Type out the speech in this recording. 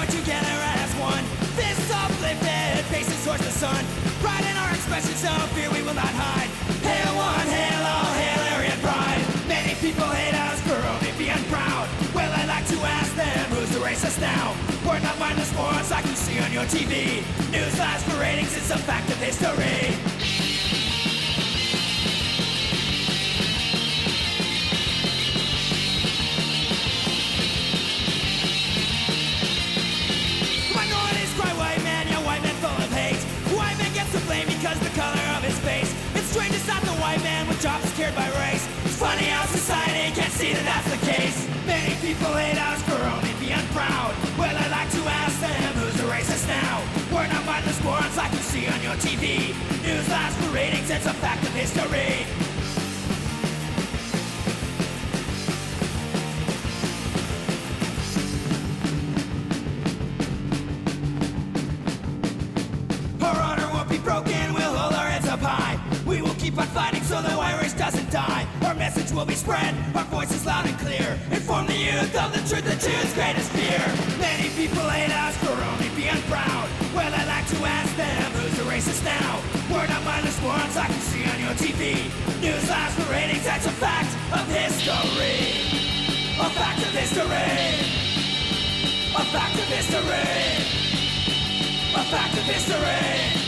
strung together as one. Fists uplifted, faces towards the sun. Pride in our expressions of fear we will not hide. Hail one, hail all, hail Aryan pride. Many people hate us, girl, maybe I'm proud. Well, I'd like to ask them who's the racist now. We're not mindless sports like you see on your TV. Newsflash for ratings, it's a fact of history. Jobs secured by race. It's funny how society can't see that that's the case. Many people hate us for only being proud. Well, I'd like to ask them, who's the racist now? We're not mindless morons like you see on your TV. Newsflash for ratings, it's a fact of history. Keep on fighting so the Irish doesn't die. Our message will be spread, our voice is loud and clear. Inform the youth of the truth, the Jews' greatest fear. Many people hate us for only being proud. Well, I'd like to ask them, who's the racist now? We're not mindless morons like you see on your TV. News lies for ratings, that's a fact of history. A fact of history. A fact of history. A fact of history.